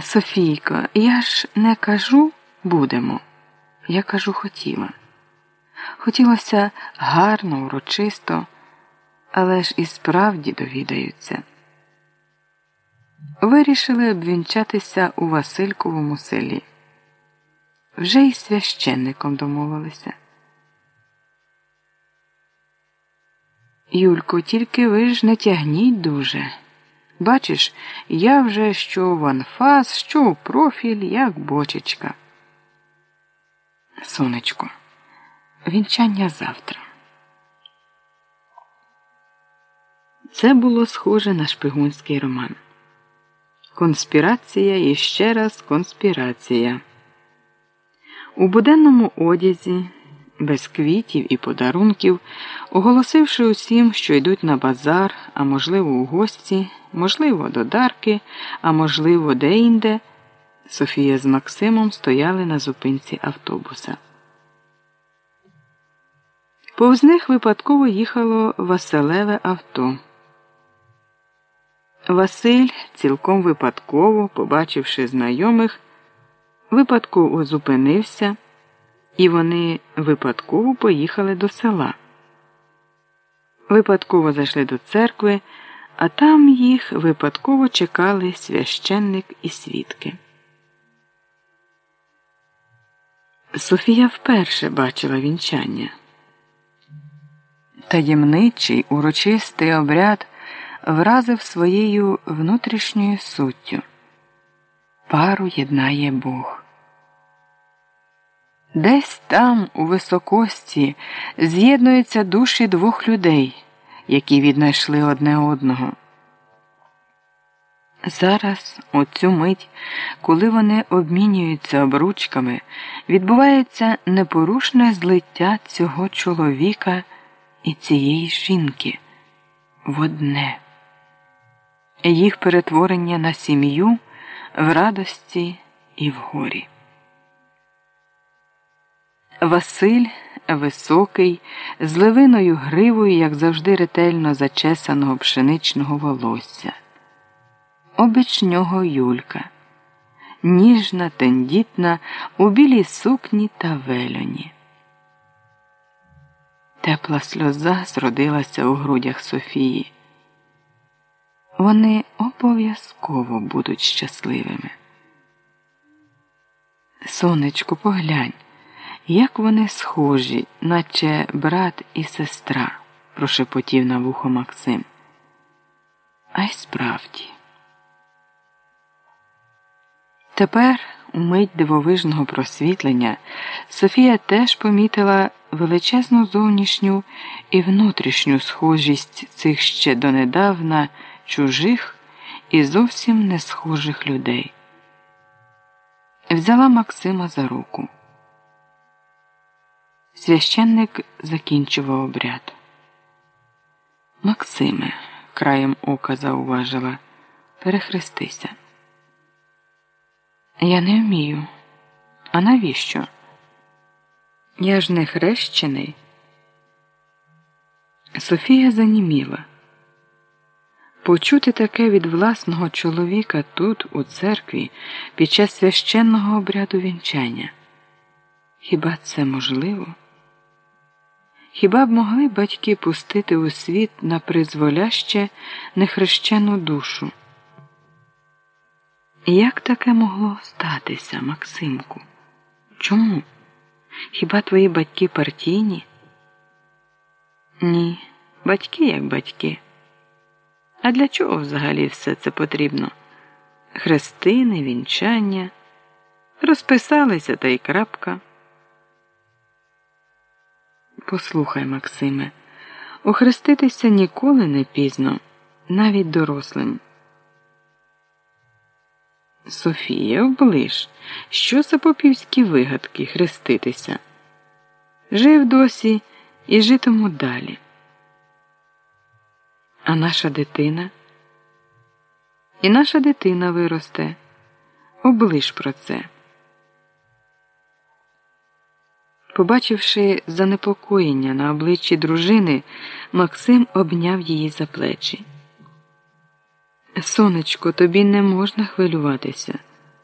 Софійко, я ж не кажу будемо. Я кажу хотіла. Хотілося гарно, урочисто, але ж і справді довідаються. Вирішили обвінчатися у Васильковому селі. Вже й священником домовилися. Юлько, тільки ви ж не тягніть дуже. Бачиш, я вже що в анфас, що у профіль, як бочечка. Сонечко, вінчання завтра. Це було схоже на шпигунський роман. Конспірація і ще раз конспірація. У буденному одязі, без квітів і подарунків, оголосивши усім, що йдуть на базар, а можливо, у гості, можливо, до дарки, а можливо, де-інде, Софія з Максимом стояли на зупинці автобуса. Повз них випадково їхало Василеве авто. Василь, цілком випадково, побачивши знайомих, випадково зупинився, і вони випадково поїхали до села. Випадково зайшли до церкви, а там їх випадково чекали священник і свідки. Софія вперше бачила вінчання. Таємничий урочистий обряд вразив своєю внутрішньою суттю. Пару єднає Бог. Десь там, у високості, з'єднуються душі двох людей, які віднайшли одне одного. Зараз, у цю мить, коли вони обмінюються обручками, відбувається непорушне злиття цього чоловіка і цієї жінки в одне, їх перетворення на сім'ю в радості і в горі. Василь високий, з левиною гривою, як завжди, ретельно зачесаного пшеничного волосся. Обіч нього Юлька, ніжна, тендітна, у білій сукні та вельоні. Тепла сльоза зродилася у грудях Софії. Вони обов'язково будуть щасливими. Сонечко, поглянь, як вони схожі, наче брат і сестра, прошепотів на вухо Максим. А й справді. Тепер, у мить дивовижного просвітлення, Софія теж помітила величезну зовнішню і внутрішню схожість цих ще донедавна чужих і зовсім не схожих людей. Взяла Максима за руку. Священник закінчував обряд. Максиме, краєм ока зауважила, перехрестися. Я не вмію. А навіщо? Я ж не хрещений. Софія заніміла. Почути таке від власного чоловіка тут, у церкві, під час священного обряду вінчання. Хіба це можливо? Хіба б могли батьки пустити у світ на призволяще нехрещену душу? Як таке могло статися, Максимку? Чому? Хіба твої батьки партійні? Ні, батьки як батьки. А для чого взагалі все це потрібно? Хрестини, вінчання, розписалися та й крапка. Послухай, Максиме, охреститися ніколи не пізно, навіть дорослим. Софія, оближ, що за попівські вигадки хреститися? Жив досі і житиму далі. А наша дитина? І наша дитина виросте. Оближ про це. Побачивши занепокоєння на обличчі дружини, Максим обняв її за плечі. Сонечко, тобі не можна хвилюватися.